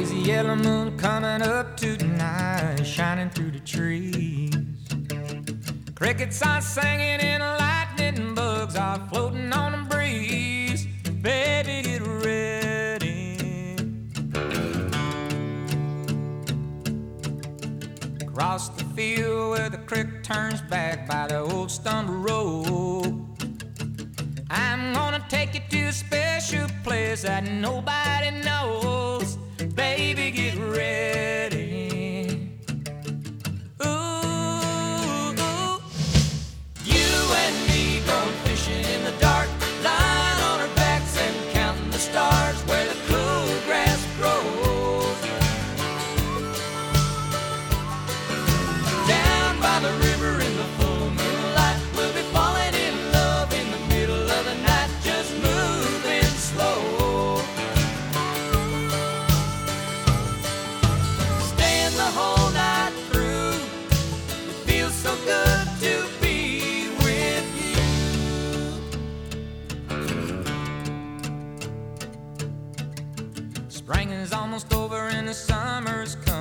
yellow moon coming up tonight, shining through the trees. Crickets are singing and lightning bugs are floating on the breeze. Baby, get ready. Across the field where the creek turns back by the old stone road. I'm gonna take you to a special place that nobody knows. Baby, get ready. Spring is almost over and the summer's coming.